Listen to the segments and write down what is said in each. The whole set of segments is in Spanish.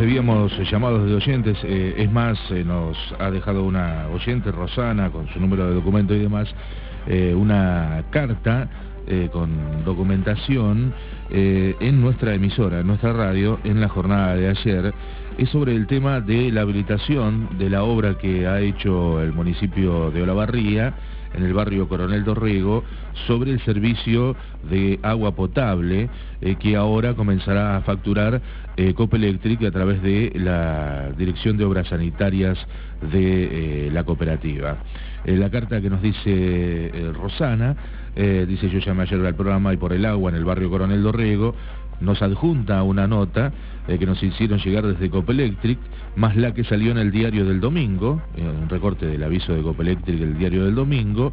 recibíamos llamados de oyentes, eh, es más, eh, nos ha dejado una oyente, Rosana, con su número de documento y demás, eh, una carta con documentación en nuestra emisora, en nuestra radio, en la jornada de ayer, es sobre el tema de la habilitación de la obra que ha hecho el municipio de Olavarría, en el barrio Coronel Dorrego sobre el servicio de agua potable eh, que ahora comenzará a facturar eh, Electric a través de la Dirección de Obras Sanitarias de eh, la cooperativa. Eh, la carta que nos dice Rosana, dice yo llamé ayer al programa y por el agua en el barrio Coronel Dorrego, nos adjunta una nota eh, que nos hicieron llegar desde Copelectric, más la que salió en el diario del domingo, eh, un recorte del aviso de Copelectric del diario del domingo.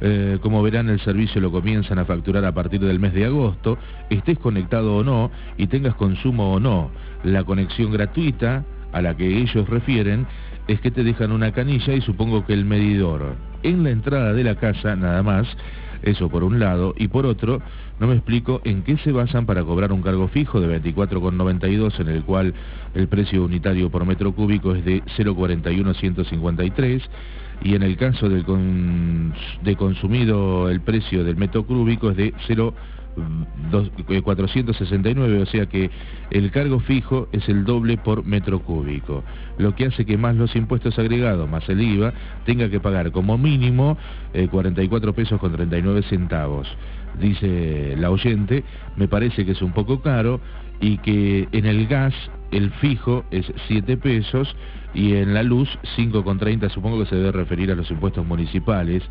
Eh, como verán, el servicio lo comienzan a facturar a partir del mes de agosto, estés conectado o no y tengas consumo o no. La conexión gratuita a la que ellos refieren es que te dejan una canilla y supongo que el medidor en la entrada de la casa nada más eso por un lado. Y por otro, no me explico en qué se basan para cobrar un cargo fijo de 24,92 en el cual el precio unitario por metro cúbico es de 0,41153 y en el caso del de consumido el precio del metro cúbico es de 0 469, o sea que el cargo fijo es el doble por metro cúbico, lo que hace que más los impuestos agregados, más el IVA, tenga que pagar como mínimo 44 eh, pesos con 39 centavos. Dice la oyente, me parece que es un poco caro y que en el gas el fijo es 7 pesos y en la luz 5,30, supongo que se debe referir a los impuestos municipales.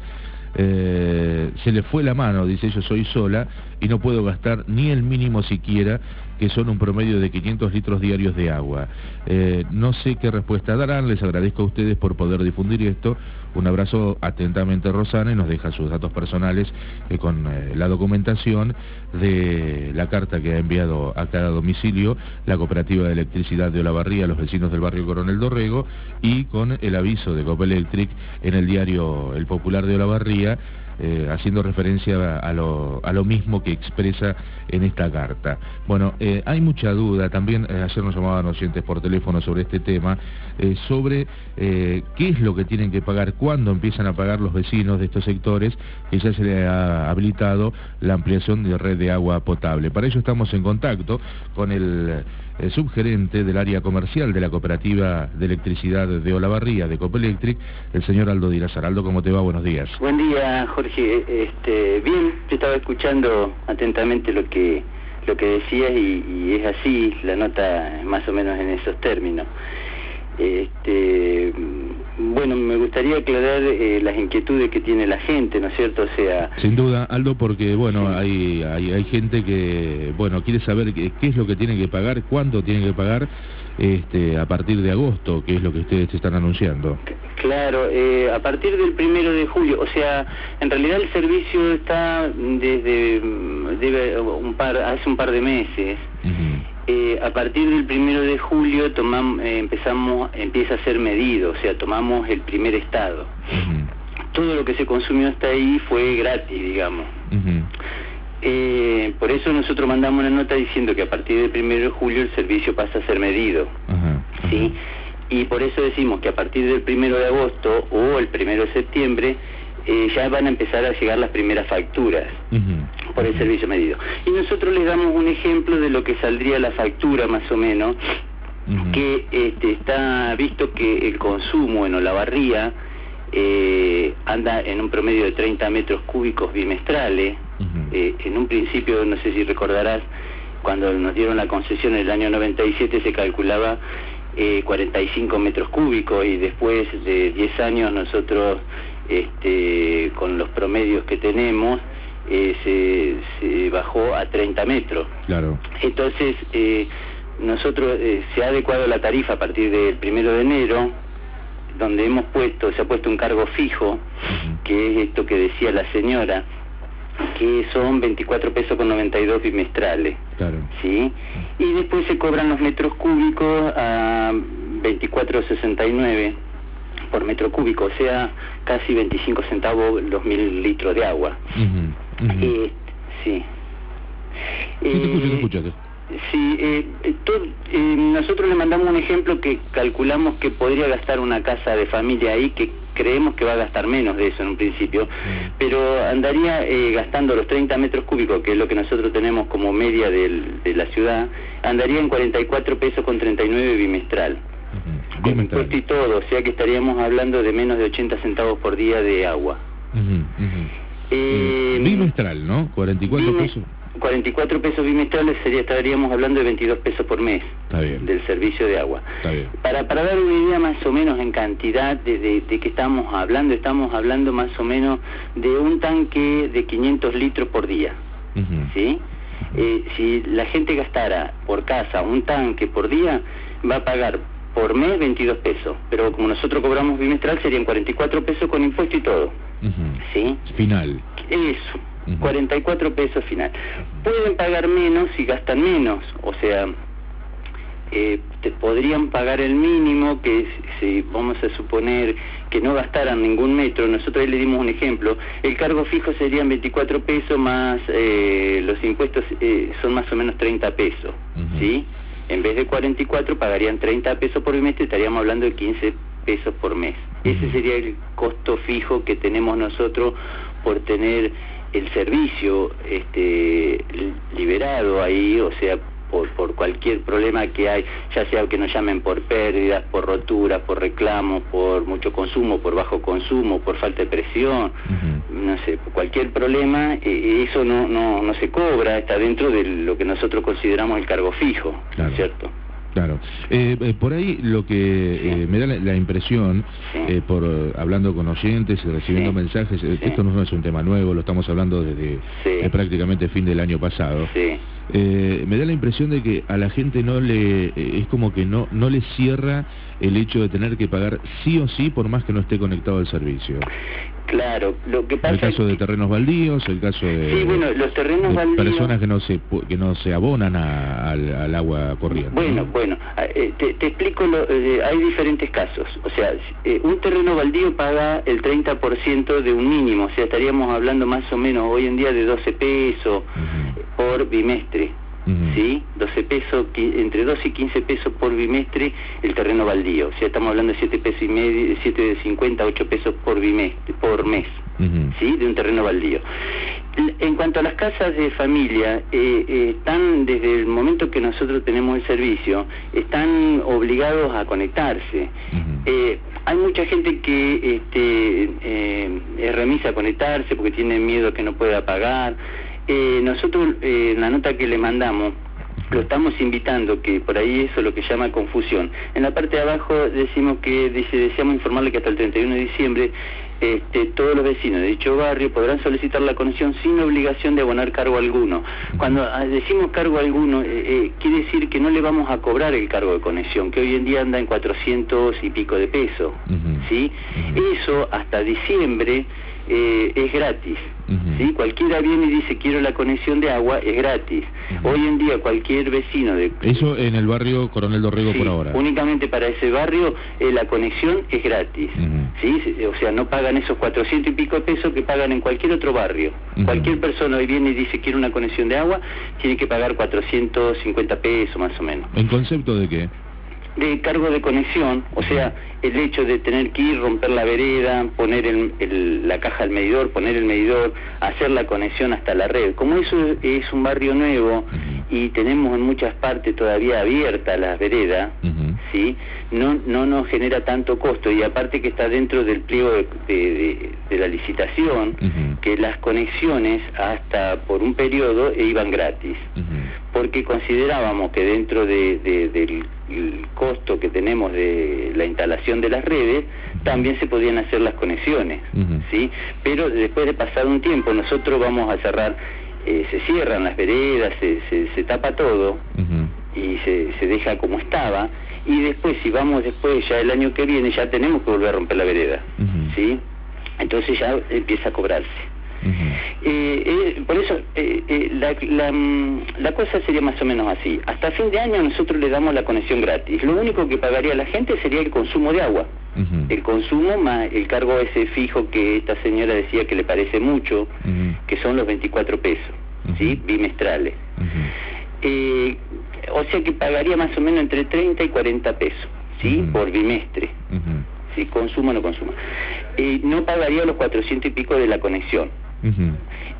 Eh, se le fue la mano, dice yo soy sola y no puedo gastar ni el mínimo siquiera, que son un promedio de 500 litros diarios de agua. Eh, no sé qué respuesta darán, les agradezco a ustedes por poder difundir esto. Un abrazo atentamente Rosana y nos deja sus datos personales eh, con la documentación de la carta que ha enviado a cada domicilio la Cooperativa de Electricidad de Olavarría los vecinos del barrio Coronel Dorrego y con el aviso de Copelectric en el diario El Popular de Olavarría eh, haciendo referencia a lo, mismo que expresa en esta carta. Bueno, eh, hay mucha duda, también eh, ayer nos llamaban oyentes por teléfono sobre este tema, sobre qué es lo que tienen que pagar, cuándo empiezan a pagar los vecinos de estos sectores, que ya se le ha habilitado la ampliación de red de agua potable. Para ello estamos en contacto con el el subgerente del área comercial de la cooperativa de electricidad de Olavarría, de Copelectric, el señor Aldo Díaz. Aldo, ¿cómo te va? Buenos días. Buen día, Jorge. Este, bien, yo estaba escuchando atentamente lo que lo que decías y, es así, la nota más o menos en esos términos. Este, bueno, me gustaría aclarar eh, las inquietudes que tiene la gente, ¿no es cierto? O sea... Sin duda, Aldo, porque, bueno, hay, hay, gente que, bueno, quiere saber qué, es lo que tiene que pagar, cuándo tiene que pagar, este, a partir de agosto, que es lo que ustedes están anunciando. Claro, eh, a partir del primero de julio, o sea, en realidad el servicio está desde debe, un par, hace un par de meses. Eh, a partir del primero de julio tomamos, eh, empezamos, empieza a ser medido, o sea, tomamos el primer estado. Todo lo que se consumió hasta ahí fue gratis, digamos. Eh, por eso nosotros mandamos una nota diciendo que a partir del primero de julio el servicio pasa a ser medido. ¿sí? Y por eso decimos que a partir del primero de agosto o el primero de septiembre eh, ya van a empezar a llegar las primeras facturas por el servicio medido. Y nosotros les damos un ejemplo de lo que saldría la factura más o menos, que este, está visto que el consumo en Olavarría eh, anda en un promedio de 30 metros cúbicos bimestrales. Eh, en un principio, no sé si recordarás, cuando nos dieron la concesión en el año 97 se calculaba 45 metros cúbicos y después de 10 años nosotros este, con los promedios que tenemos, eh, se, bajó a 30 metros. Claro. Entonces, eh, nosotros eh, se ha adecuado la tarifa a partir del primero de enero, donde hemos puesto, se ha puesto un cargo fijo, que es esto que decía la señora, que son 24 pesos con 92 bimestrales. Claro. ¿sí? Y después se cobran los metros cúbicos a 24,69 por metro cúbico, o sea, casi 25 centavos los mil litros de agua. Uh sí. Eh, Sí, eh, eh, nosotros le mandamos un ejemplo que calculamos que podría gastar una casa de familia ahí, que creemos que va a gastar menos de eso en un principio, mm. pero andaría eh, gastando los 30 metros cúbicos, que es lo que nosotros tenemos como media de la ciudad, andaría en 44 pesos con 39 bimestral. Con impuesto y todo, o sea que estaríamos hablando de menos de 80 centavos por día de agua. Bimestral, ¿no? 44 pesos. 44 pesos bimestrales sería, estaríamos hablando de 22 pesos por mes del servicio de agua. Para, para dar una idea más o menos en cantidad de, de, que estamos hablando, estamos hablando más o menos de un tanque de 500 litros por día. ¿sí? Eh, si la gente gastara por casa un tanque por día, va a pagar por mes 22 pesos, pero como nosotros cobramos bimestral serían 44 pesos con impuesto y todo. ¿Sí? Final. Eso. 44 pesos final. Pueden pagar menos si gastan menos, o sea, eh, te podrían pagar el mínimo que si vamos a suponer que no gastaran ningún metro, nosotros ahí le dimos un ejemplo, el cargo fijo serían 24 pesos más eh, los impuestos eh, son más o menos 30 pesos, ¿sí? En vez de 44 pagarían 30 pesos por mes, estaríamos hablando de 15 pesos por mes. Ese sería el costo fijo que tenemos nosotros por tener el servicio este, liberado ahí, o sea, por, por cualquier problema que hay, ya sea que nos llamen por pérdidas, por roturas, por reclamos, por mucho consumo, por bajo consumo, por falta de presión, no sé, cualquier problema, eh, eso no, no, no se cobra, está dentro de lo que nosotros consideramos el cargo fijo, ¿cierto? Claro. Eh, eh, por ahí lo que eh, me da la, impresión, por hablando con oyentes y recibiendo mensajes, esto no es un tema nuevo, lo estamos hablando desde prácticamente fin del año pasado. Me da la impresión de que a la gente no le es como que no no le cierra el hecho de tener que pagar sí o sí por más que no esté conectado al servicio. Claro, lo que pasa El caso de terrenos baldíos, el caso de, sí, bueno, los terrenos baldíos... personas que no se que no se abonan al, agua corriente. Bueno, bueno, eh, te, explico, eh, hay diferentes casos. O sea, eh, un terreno baldío paga el 30% de un mínimo, o sea, estaríamos hablando más o menos hoy en día de 12 pesos por bimestre. ¿sí? 12 pesos, entre 12 y 15 pesos por bimestre el terreno baldío. O sea, estamos hablando de 7 pesos y medio, 7 de 50, 8 pesos por bimestre, por mes, ¿sí? De un terreno baldío. En cuanto a las casas de familia, eh, eh, están desde el momento que nosotros tenemos el servicio, están obligados a conectarse. Eh, hay mucha gente que este, es remisa a conectarse porque tiene miedo que no pueda pagar. Eh, nosotros eh, en la nota que le mandamos lo estamos invitando, que por ahí eso es lo que llama confusión. En la parte de abajo decimos que dice, deseamos informarle que hasta el 31 de diciembre este, todos los vecinos de dicho barrio podrán solicitar la conexión sin obligación de abonar cargo alguno. Cuando ah, decimos cargo alguno, eh, quiere decir que no le vamos a cobrar el cargo de conexión, que hoy en día anda en 400 y pico de peso. ¿sí? Eso hasta diciembre eh, es gratis. ¿sí? Cualquiera viene y dice quiero la conexión de agua, es gratis. Hoy en día cualquier vecino de... Eso en el barrio Coronel Dorrego por ahora. Únicamente para ese barrio eh, la conexión es gratis. ¿sí? O sea, no pagan esos 400 y pico de pesos que pagan en cualquier otro barrio. Cualquier persona hoy viene y dice quiero una conexión de agua, tiene que pagar 450 pesos más o menos. ¿En concepto de qué? De cargo de conexión, o sea, el hecho de tener que ir, romper la vereda, poner la caja al medidor, poner el medidor, hacer la conexión hasta la red. Como eso es un barrio nuevo y tenemos en muchas partes todavía abiertas las veredas, ¿sí? No, no nos genera tanto costo y aparte que está dentro del pliego de, la licitación, que las conexiones hasta por un periodo iban gratis, porque considerábamos que dentro del costo que tenemos de la instalación de las redes, también se podían hacer las conexiones, ¿sí? Pero después de pasar un tiempo, nosotros vamos a cerrar, eh, se cierran las veredas, se, se, tapa todo y se, se deja como estaba, y después, si vamos después, ya el año que viene, ya tenemos que volver a romper la vereda, ¿sí? Entonces ya empieza a cobrarse. Eh, eh, por eso eh, la, mm, la, cosa sería más o menos así. Hasta fin de año nosotros le damos la conexión gratis. Lo único que pagaría la gente sería el consumo de agua. El consumo más el cargo ese fijo que esta señora decía que le parece mucho, que son los 24 pesos, ¿sí? Bimestrales. Eh, o sea que pagaría más o menos entre 30 y 40 pesos, ¿sí? Por bimestre. Si consuma o no consuma. Eh, no pagaría los 400 y pico de la conexión.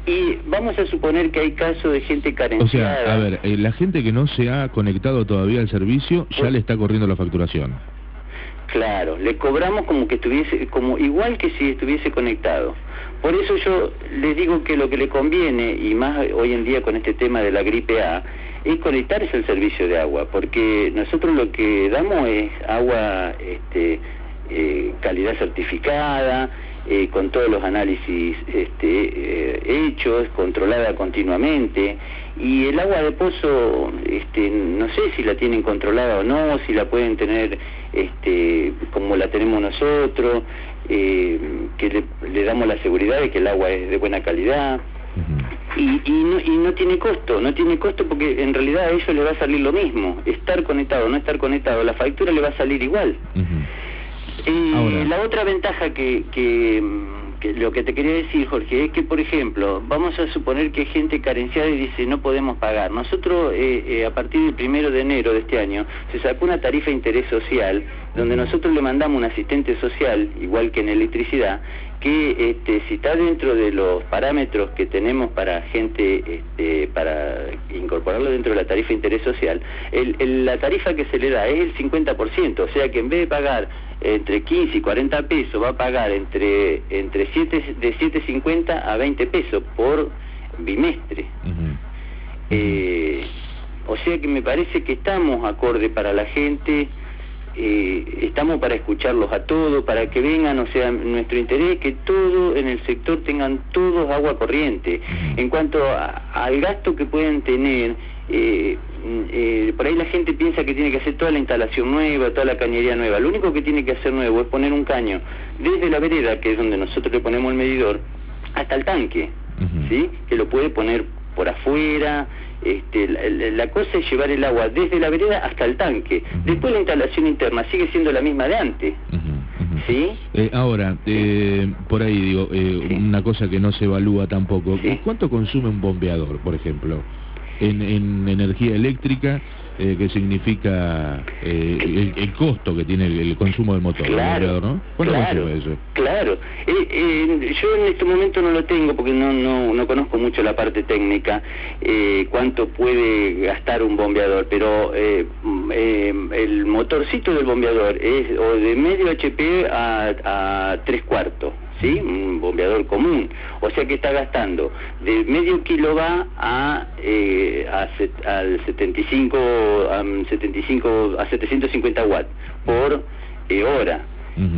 Y vamos a suponer que hay casos de gente carenciada. O sea, a ver, eh, la gente que no se ha conectado todavía al servicio ya le está corriendo la facturación. Claro, le cobramos como que estuviese, como igual que si estuviese conectado. Por eso yo les digo que lo que le conviene, y más hoy en día con este tema de la gripe A, es conectarse al servicio de agua, porque nosotros lo que damos es agua este, eh, calidad certificada, eh, con todos los análisis este, eh, hechos, controlada continuamente, y el agua de pozo, este, no sé si la tienen controlada o no, si la pueden tener este, como la tenemos nosotros, eh, que le, damos la seguridad de que el agua es de buena calidad. Y, y, no, y no tiene costo, no tiene costo porque en realidad a ellos les va a salir lo mismo, estar conectado no estar conectado, la factura le va a salir igual. Eh, la otra ventaja que, que, lo que te quería decir, Jorge, es que, por ejemplo, vamos a suponer que hay gente carenciada y dice no podemos pagar. Nosotros, eh, eh, a partir del primero de enero de este año, se sacó una tarifa de interés social, donde nosotros le mandamos un asistente social, igual que en electricidad, que este, si está dentro de los parámetros que tenemos para gente, este, para incorporarlo dentro de la tarifa de interés social, la tarifa que se le da es el 50%, o sea que en vez de pagar entre 15 y 40 pesos, va a pagar entre, entre 7, de 7.50 a 20 pesos por bimestre. Eh, o sea que me parece que estamos acorde para la gente, eh, estamos para escucharlos a todos, para que vengan, o sea, nuestro interés es que todo en el sector tengan todos agua corriente. En cuanto al gasto que pueden tener, eh, eh, por ahí la gente piensa que tiene que hacer toda la instalación nueva, toda la cañería nueva. Lo único que tiene que hacer nuevo es poner un caño desde la vereda, que es donde nosotros le ponemos el medidor, hasta el tanque, ¿sí? Que lo puede poner por afuera, este, la, cosa es llevar el agua desde la vereda hasta el tanque. Después la instalación interna sigue siendo la misma de antes. ¿Sí? Eh, ahora, eh, por ahí digo, eh, una cosa que no se evalúa tampoco. ¿Cuánto consume un bombeador, por ejemplo? En, en energía eléctrica eh, que significa eh, el, costo que tiene el, consumo del motor. Claro, ¿no? claro, eso? Claro. Eh, yo en este momento no lo tengo porque no, no, no conozco mucho la parte técnica, cuánto puede gastar un bombeador, pero el motorcito del bombeador es o de medio HP a, a tres cuartos. ¿sí? Un bombeador común. O sea que está gastando de medio kilowatt a, eh, a al 75, a 75, a 750 watts por eh, hora.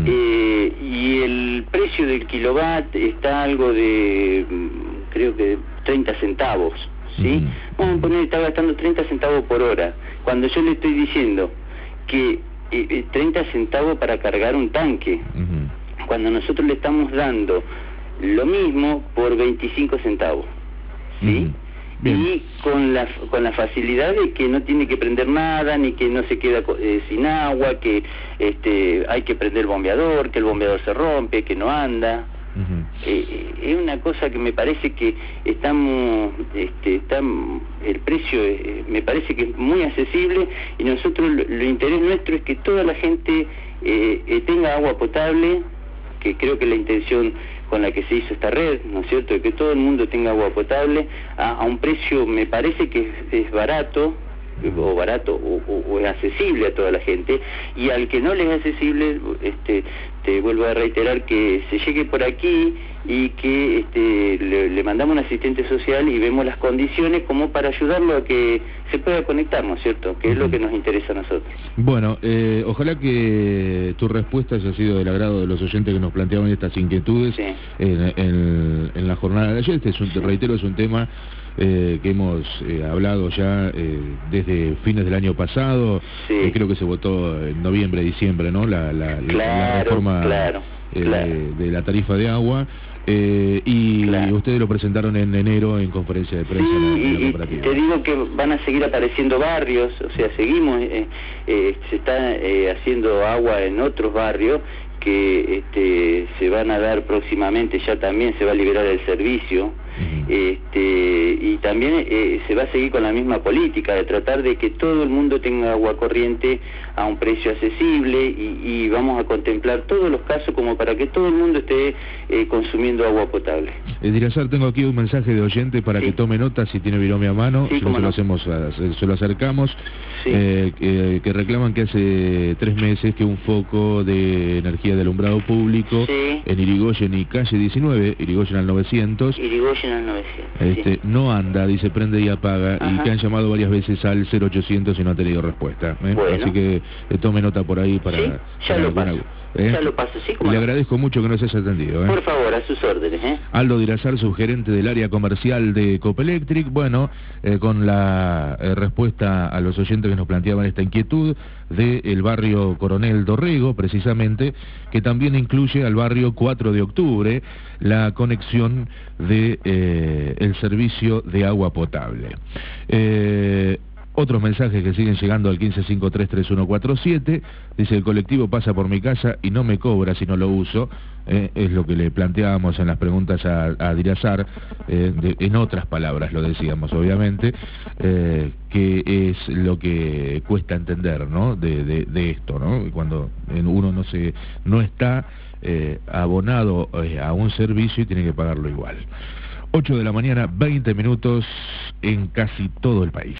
eh, y el precio del kilowatt está algo de, mm, creo que 30 centavos, ¿sí? Vamos a poner, está gastando 30 centavos por hora. Cuando yo le estoy diciendo que eh, 30 centavos para cargar un tanque, cuando nosotros le estamos dando lo mismo por 25 centavos. ¿Sí? Y con la, con la facilidad de que no tiene que prender nada, ni que no se queda eh, sin agua, que este, hay que prender el bombeador, que el bombeador se rompe, que no anda. Eh, eh, es una cosa que me parece que estamos, este, el precio me parece que es muy accesible y nosotros lo, lo interés nuestro es que toda la gente tenga agua potable, que creo que la intención con la que se hizo esta red, ¿no es cierto?, de que todo el mundo tenga agua potable a, un precio, me parece que es, barato, o barato o, es accesible a toda la gente y al que no le es accesible este te vuelvo a reiterar que se llegue por aquí y que este, le, mandamos un asistente social y vemos las condiciones como para ayudarlo a que se pueda conectar, ¿no es cierto? Que es lo que nos interesa a nosotros. Bueno, eh, ojalá que tu respuesta haya sido del agrado de los oyentes que nos planteaban estas inquietudes en, la jornada de ayer. Este es un, reitero, es un tema eh, que hemos eh, hablado ya desde fines del año pasado. creo que se votó en noviembre, diciembre, ¿no? La, la, la reforma de la tarifa de agua. Eh, y ustedes lo presentaron en enero en conferencia de prensa en la, te digo que van a seguir apareciendo barrios, o sea, seguimos, eh, eh, se está haciendo agua en otros barrios que este, se van a dar próximamente, ya también se va a liberar el servicio. Este, y también eh, se va a seguir con la misma política de tratar de que todo el mundo tenga agua corriente a un precio accesible y, vamos a contemplar todos los casos como para que todo el mundo esté eh, consumiendo agua potable. Dirasar, tengo aquí un mensaje de oyente para que tome nota si tiene virome a mano, si no, se, lo hacemos, se lo acercamos, que, que, reclaman que hace tres meses que un foco de energía de alumbrado público en Irigoyen y calle 19, Irigoyen al 900, Irigoyen al 900 este, no anda, dice prende y apaga, y que han llamado varias veces al 0800 y no han tenido respuesta. ¿eh? Así que eh, tome nota por ahí para... ya lo paso. ¿Eh? Ya lo paso, sí, Le agradezco mucho que nos hayas atendido. Por favor, a sus órdenes. ¿eh? Aldo Dirazar, subgerente del área comercial de Copelectric, bueno, con la respuesta a los oyentes que nos planteaban esta inquietud del barrio Coronel Dorrego, precisamente, que también incluye al barrio 4 de octubre, la conexión de eh, el servicio de agua potable. Eh, otros mensajes que siguen llegando al 15533147, dice el colectivo pasa por mi casa y no me cobra si no lo uso, eh, es lo que le planteábamos en las preguntas a, a Dirazar, en otras palabras lo decíamos obviamente, que es lo que cuesta entender ¿no? de, esto, ¿no? cuando uno no, se, no está eh, abonado eh, a un servicio y tiene que pagarlo igual. 8 de la mañana, 20 minutos en casi todo el país.